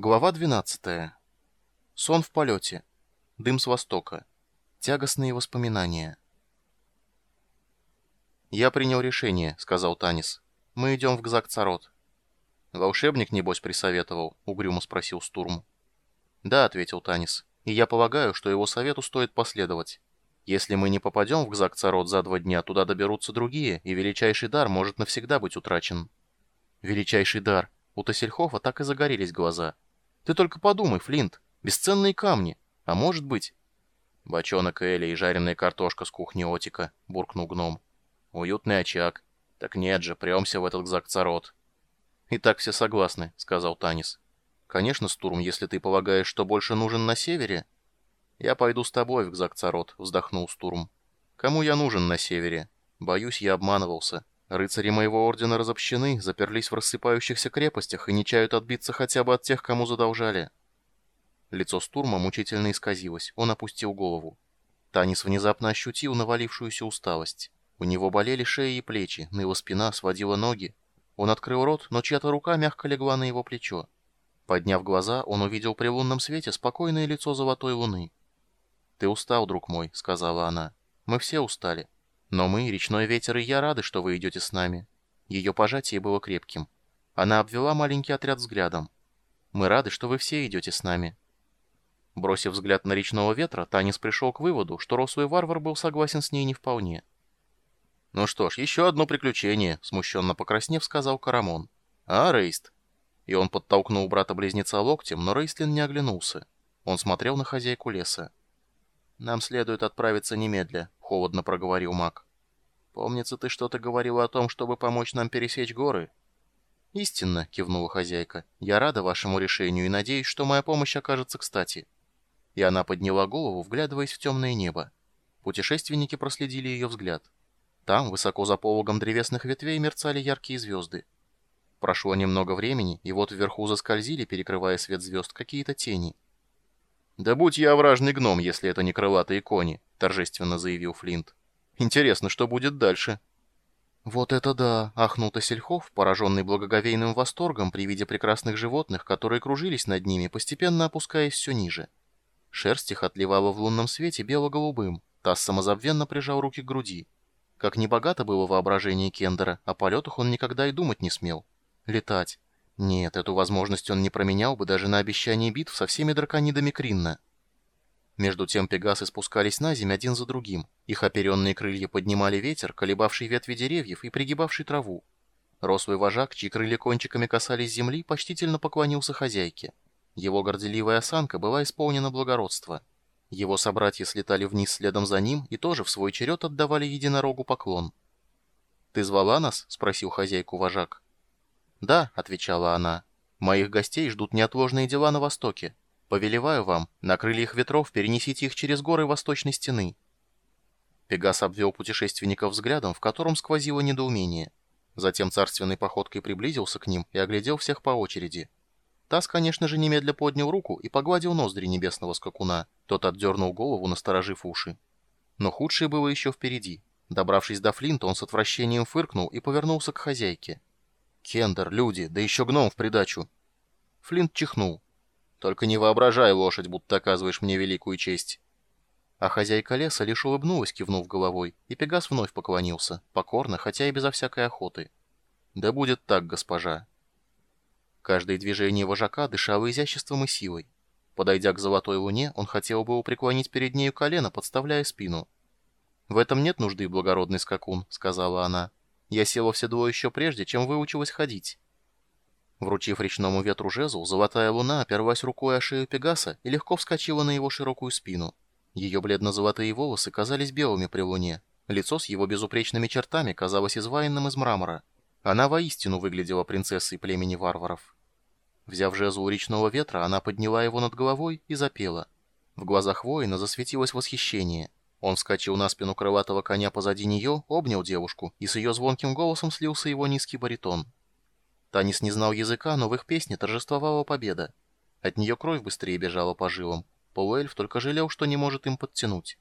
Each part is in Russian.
Глава 12. Сон в полете. Дым с востока. Тягостные воспоминания. «Я принял решение», — сказал Танис. «Мы идем в Гзак-Царот». «Волшебник, небось, присоветовал?» — угрюмо спросил Стурм. «Да», — ответил Танис. «И я полагаю, что его совету стоит последовать. Если мы не попадем в Гзак-Царот за два дня, туда доберутся другие, и величайший дар может навсегда быть утрачен». «Величайший дар», у Тассельхофа так и загорелись глаза. «Ты только подумай, Флинт, бесценные камни, а может быть...» «Бочонок Эли и жареная картошка с кухни Отика», — буркнул гном. «Уютный очаг. Так нет же, премся в этот Гзакцарот». «И так все согласны», — сказал Танис. «Конечно, Стурм, если ты полагаешь, что больше нужен на севере...» «Я пойду с тобой в Гзакцарот», — вздохнул Стурм. «Кому я нужен на севере? Боюсь, я обманывался». Рыцари моего ордена разобщены, заперлись в рассыпающихся крепостях и не чают отбиться хотя бы от тех, кому задолжали. Лицо Стурма мучительно исказилось, он опустил голову. Танис внезапно ощутил навалившуюся усталость. У него болели шеи и плечи, его спина сводила ноги. Он открыл рот, но чья-то рука мягко легла на его плечо. Подняв глаза, он увидел при лунном свете спокойное лицо золотой луны. «Ты устал, друг мой», — сказала она. «Мы все устали». Но мы, речной ветер и я рады, что вы идете с нами. Ее пожатие было крепким. Она обвела маленький отряд взглядом. Мы рады, что вы все идете с нами. Бросив взгляд на речного ветра, Танис пришел к выводу, что рослый варвар был согласен с ней не вполне. «Ну что ж, еще одно приключение», — смущенно покраснев, сказал Карамон. «А, Рейст?» И он подтолкнул брата-близнеца локтем, но Рейстлин не оглянулся. Он смотрел на хозяйку леса. «Нам следует отправиться немедля», — холодно проговорил маг. «Помнится, ты что-то говорила о том, чтобы помочь нам пересечь горы?» «Истинно», — кивнула хозяйка. «Я рада вашему решению и надеюсь, что моя помощь окажется кстати». И она подняла голову, вглядываясь в темное небо. Путешественники проследили ее взгляд. Там, высоко за пологом древесных ветвей, мерцали яркие звезды. Прошло немного времени, и вот вверху заскользили, перекрывая свет звезд, какие-то тени — «Да будь я вражный гном, если это не крылатые кони», — торжественно заявил Флинт. «Интересно, что будет дальше?» «Вот это да!» — ахнул Тассельхов, пораженный благоговейным восторгом при виде прекрасных животных, которые кружились над ними, постепенно опускаясь все ниже. Шерсть их отливала в лунном свете бело-голубым. Тасс самозабвенно прижал руки к груди. Как небогато было воображение Кендера, о полетах он никогда и думать не смел. Летать. Нет, эту возможность он не променял бы даже на обещание битв со всеми драконидами Кринна. Между тем пегасы спускались на землю один за другим. Их оперенные крылья поднимали ветер, колебавший ветви деревьев и пригибавший траву. Рослый вожак, чьи крылья кончиками касались земли, почтительно поклонился хозяйке. Его горделивая осанка была исполнена благородства. Его собратья слетали вниз следом за ним и тоже в свой черед отдавали единорогу поклон. «Ты звала нас?» — спросил хозяйку вожак. «Да», — отвечала она, — «моих гостей ждут неотложные дела на востоке. Повелеваю вам, на крыльях ветров перенесите их через горы восточной стены». Пегас обвел путешественников взглядом, в котором сквозило недоумение. Затем царственной походкой приблизился к ним и оглядел всех по очереди. Тасс, конечно же, немедля поднял руку и погладил ноздри небесного скакуна. Тот отдернул голову, насторожив уши. Но худшее было еще впереди. Добравшись до Флинта, он с отвращением фыркнул и повернулся к хозяйке. Кендер, люди, да еще гном в придачу. Флинт чихнул. Только не воображай, лошадь, будто оказываешь мне великую честь. А хозяйка леса лишь улыбнулась, кивнув головой, и Пегас вновь поклонился, покорно, хотя и безо всякой охоты. «Да будет так, госпожа». Каждое движение вожака дышало изяществом и силой. Подойдя к золотой луне, он хотел бы преклонить перед нею колено, подставляя спину. «В этом нет нужды, благородный скакун», — сказала она. Я села в седло еще прежде, чем выучилась ходить. Вручив речному ветру жезл, золотая луна оперлась рукой о шею Пегаса и легко вскочила на его широкую спину. Ее бледно-золотые волосы казались белыми при луне. Лицо с его безупречными чертами казалось изваянным из мрамора. Она воистину выглядела принцессой племени варваров. Взяв жезл у речного ветра, она подняла его над головой и запела. В глазах воина засветилось восхищение — он вскочил на спину крылатого коня позади нее, обнял девушку, и с ее звонким голосом слился его низкий баритон. Танис не знал языка, но в их песне торжествовала победа. От нее кровь быстрее бежала по жилам. Полуэльф только жалел, что не может им подтянуть.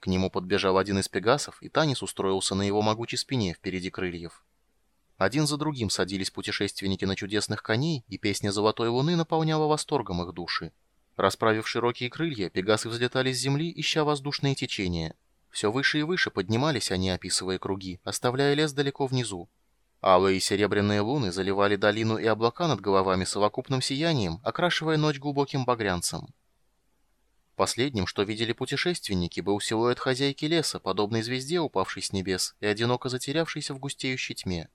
К нему подбежал один из пегасов, и Танис устроился на его могучей спине впереди крыльев. Один за другим садились путешественники на чудесных коней, и песня «Золотой луны» наполняла восторгом их души. Расправив широкие крылья, пегасы взлетали с земли, ища воздушные течения. Все выше и выше поднимались они, описывая круги, оставляя лес далеко внизу. Алые и серебряные луны заливали долину и облака над головами совокупным сиянием, окрашивая ночь глубоким багрянцем. Последним, что видели путешественники, был силуэт хозяйки леса, подобный звезде, упавшей с небес и одиноко затерявшейся в густеющей тьме.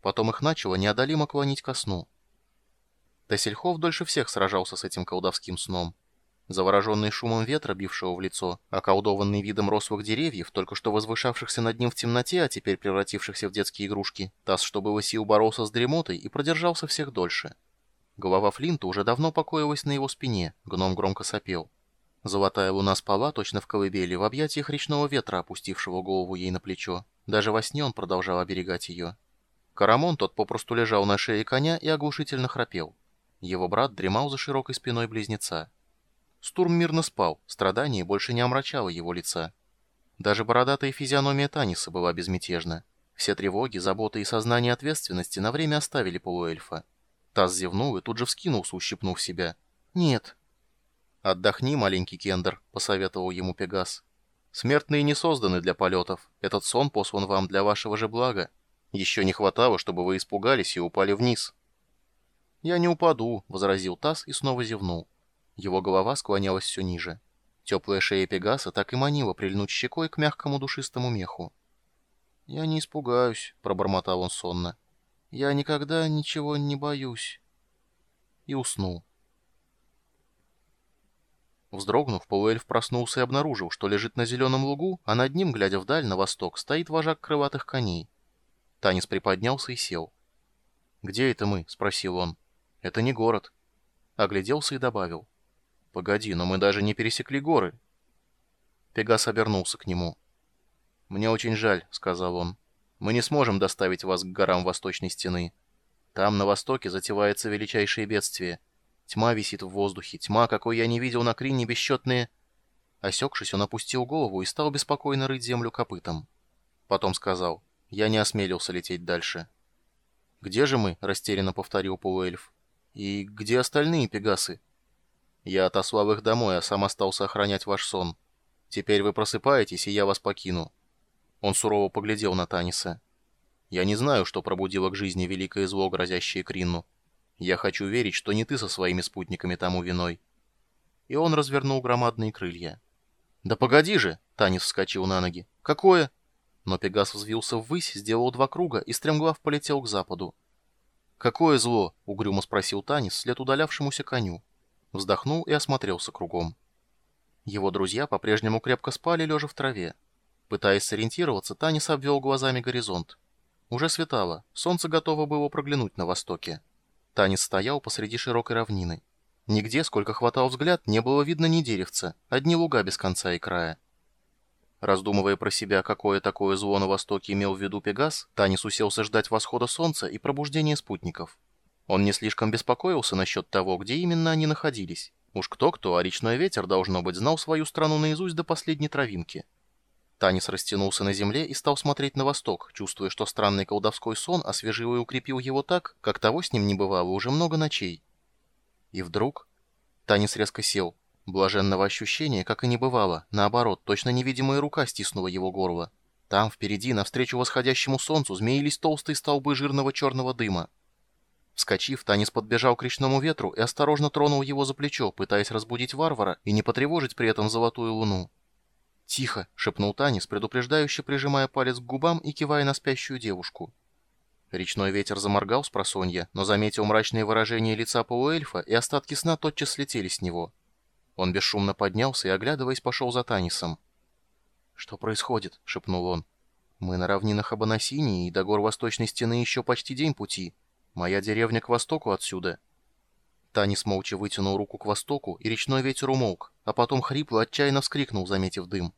Потом их начало неодолимо клонить ко сну. Тесельхов дольше всех сражался с этим колдовским сном. Завороженный шумом ветра, бившего в лицо, околдованный видом рослых деревьев, только что возвышавшихся над ним в темноте, а теперь превратившихся в детские игрушки, Тасс, что было сил, боролся с дремотой и продержался всех дольше. Голова Флинта уже давно покоилась на его спине, гном громко сопел. Золотая луна спала точно в колыбели в объятиях речного ветра, опустившего голову ей на плечо. Даже во сне он продолжал оберегать ее. Карамон тот попросту лежал на шее коня и оглушительно храпел. Его брат дремал за широкой спиной близнеца. Стурм мирно спал, страдание больше не омрачало его лица. Даже бородатая физиономия Таниса была безмятежна. Все тревоги, заботы и сознание ответственности на время оставили полуэльфа. Таз зевнул и тут же вскинулся, ущипнув себя. «Нет, «Отдохни, маленький Кендер», — посоветовал ему Пегас. «Смертные не созданы для полетов. Этот сон послан вам для вашего же блага. Еще не хватало, чтобы вы испугались и упали вниз». «Я не упаду», — возразил Тасс и снова зевнул. Его голова склонялась все ниже. Теплая шея Пегаса так и манила прильнуть щекой к мягкому душистому меху. «Я не испугаюсь», — пробормотал он сонно. «Я никогда ничего не боюсь». И уснул. Вздрогнув, полуэльф проснулся и обнаружил, что лежит на зеленом лугу, а над ним, глядя вдаль, на восток, стоит вожак крылатых коней. Танис приподнялся и сел. «Где это мы?» — спросил он. «Это не город». Огляделся и добавил. «Погоди, но мы даже не пересекли горы». Пегас обернулся к нему. «Мне очень жаль», — сказал он. «Мы не сможем доставить вас к горам Восточной Стены. Там, на востоке, затевается величайшее бедствие — Тьма висит в воздухе, тьма, какой я не видел на Крине бесчетные... Осекшись, он опустил голову и стал беспокойно рыть землю копытом. Потом сказал, я не осмелился лететь дальше. «Где же мы?» — растерянно повторил полуэльф. «И где остальные пегасы?» «Я отослал их домой, а сам остался охранять ваш сон. Теперь вы просыпаетесь, и я вас покину». Он сурово поглядел на Таниса. «Я не знаю, что пробудило к жизни великое зло, грозящее Кринну. Я хочу верить, что не ты со своими спутниками тому виной». И он развернул громадные крылья. «Да погоди же!» — Танис вскочил на ноги. «Какое?» Но Пегас взвился ввысь, сделал два круга и стремглав полетел к западу. «Какое зло?» — угрюмо спросил Танис след удалявшемуся коню. Вздохнул и осмотрелся кругом. Его друзья по-прежнему крепко спали, лежа в траве. Пытаясь сориентироваться, Танис обвел глазами горизонт. Уже светало, солнце готово было проглянуть на востоке. Танис стоял посреди широкой равнины. Нигде, сколько хватал взгляд, не было видно ни деревца, одни луга без конца и края. Раздумывая про себя, какое такое зло на востоке имел в виду Пегас, Танис уселся ждать восхода солнца и пробуждения спутников. Он не слишком беспокоился насчет того, где именно они находились. Уж кто-кто, а речной ветер, должно быть, знал свою страну наизусть до последней травинки. Танис растянулся на земле и стал смотреть на восток, чувствуя, что странный колдовской сон освежил и укрепил его так, как того с ним не бывало уже много ночей. И вдруг... Танис резко сел. Блаженного ощущения, как и не бывало, наоборот, точно невидимая рука стиснула его горло. Там, впереди, навстречу восходящему солнцу, змеились толстые столбы жирного черного дыма. Вскочив, Танис подбежал к речному ветру и осторожно тронул его за плечо, пытаясь разбудить варвара и не потревожить при этом золотую луну. «Тихо!» — шепнул Танис, предупреждающе прижимая палец к губам и кивая на спящую девушку. Речной ветер заморгал с просонья, но заметил мрачные выражения лица полуэльфа, и остатки сна тотчас слетели с него. Он бесшумно поднялся и, оглядываясь, пошел за Танисом. «Что происходит?» — шепнул он. «Мы на равнинах Абанасини, и до гор Восточной Стены еще почти день пути. Моя деревня к востоку отсюда». Танис молча вытянул руку к востоку, и речной ветер умолк, а потом хрипло отчаянно вскрикнул, заметив дым.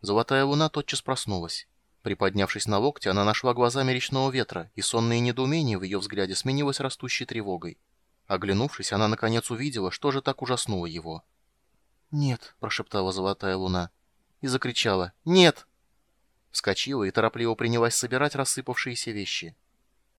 Золотая луна тотчас проснулась. Приподнявшись на локте, она нашла глазами речного ветра, и сонное недоумение в ее взгляде сменилось растущей тревогой. Оглянувшись, она наконец увидела, что же так ужаснуло его. «Нет», — прошептала золотая луна, и закричала «Нет!» Вскочила и торопливо принялась собирать рассыпавшиеся вещи.